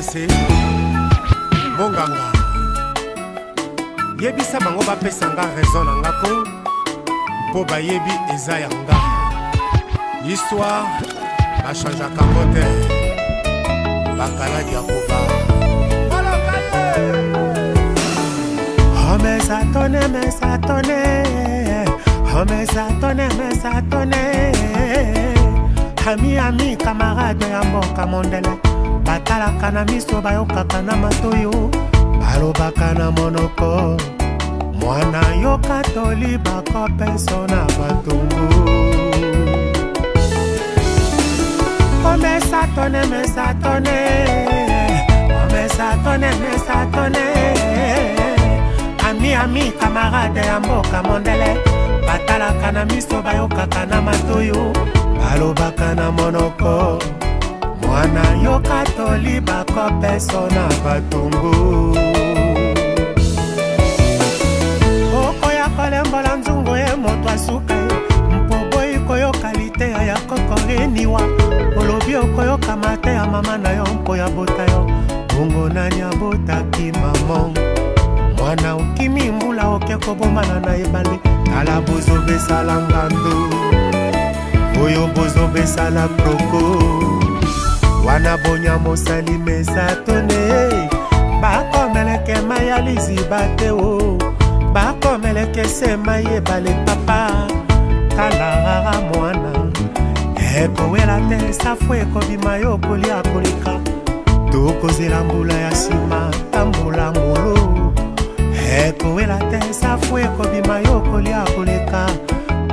prince bonganga yebisa bango bapesa nga raison na nga ko mpo bayebi eza ya nga histoire bachangeaka ngo te bakalaki ya koba Homme oh, satone, me satone, homme oh, satone, me satone, ami ami camarade ya mboka mondele batalaka na miso bayokaka na matoyo balobaka na monoko mwana yoka toli bakopeso na batungu omesa tone mesa tone omesa tone mesa tone ami ami kamarade ya mboka mondele batalaka na miso bayokaka na matoyo balobaka na monoko mwana yoka toli bakopeso na batombo okoya kolembola nzungu ye moto asuka mpo boyi koyoka liteya ya kokoreniwa olobi okoyoka mate ya mama na yo mpo ya bota yo bongo nani abotaki mamo mwana okimi mbula oke kobombana na ebale tala bozobesalanga ndo oyo bozobesala proko wana bonya mosali mesatone bakomeleke ma ya liziba te o bakomeleke sema yebale papa talaa mwana ekowela te safu ekobima yo kolia koleka tokozela mbula ya nsima tambola ngolo ekowela te safu ekobima yo kolia koleka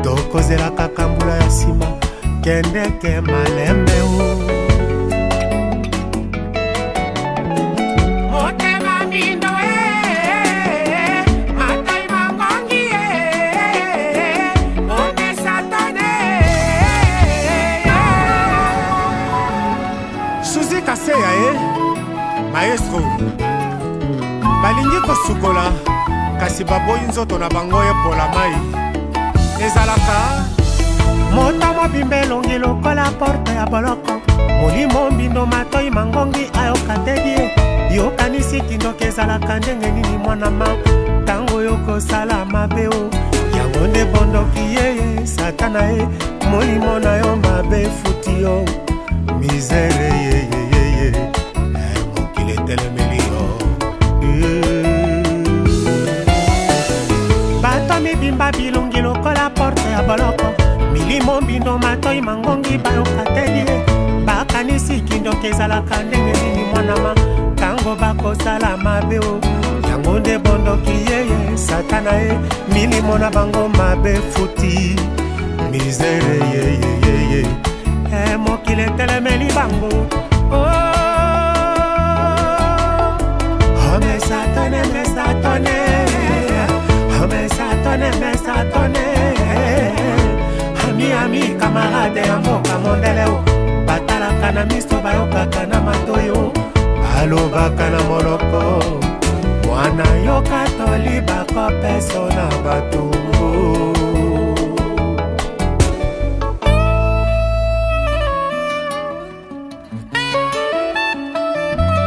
tokozela kaka mbula ya nsima kendeke malembe o kase ya ye eh? maestro balingi kosukola kasi baboyi nzoto na bango epola mai ezalaka moto mobimba elongi lokola porte ya boloko molimo mbindo matoi mangongi ayoka tedie yokanisi kindoki ezalaka ndenge nini mwana ma ntango yokosala mabe o yango nde bondoki yeye satana ye molimo na yo mabe futi yo misere lokola porte ya boloko milimo mbindo matoi mangongi bayokateli bakanisi kindoki ezalaka ndenge nini mwanama ntango bakozala mabe o yango nde bondoki yeye satana ye milimo na bango mabe futi mizere yeyeyeye e mokili etelemeli bango oh, homesatone mesatone homesatone mesatone bata ya mboka mondele o batalaka na miso bayokaka na matoi o balobaka na monoko mwana yoka toli bakopeso na bato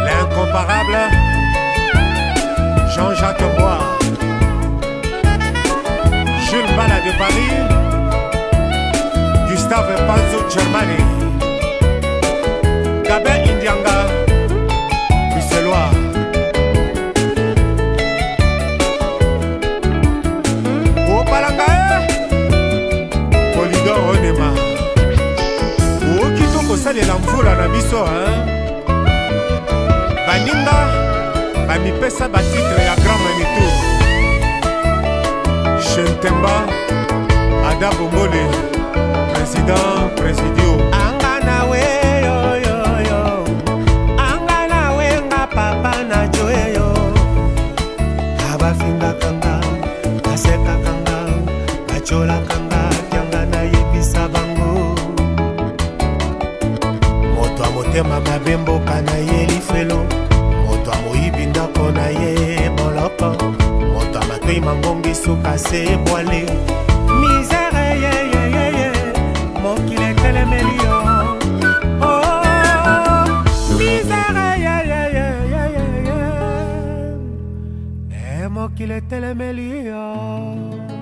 L'incomparable Jean-Jacques Bois Jules Bala de Paris gustave panzo germani gabe indianga biseloi obalanga e polidor onema ooki to kosalela mvula na biso baninga bamipesa batitre ya grand manitou shentemba ada bongole président presidio anga na we yoyoyo anga na we nga papa na joeyo abafingaka nga basekaka nga bacolaka nga tyanga nayebisa bango moto ya motema mabe mboka na ye lifelo moto amoyibi ndako na ye boloko moto amatoi mangongi suka se ebwale qu'il este le le